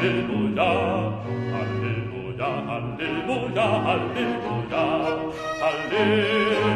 Alleluia, Alleluia, Alleluia, Alleluia.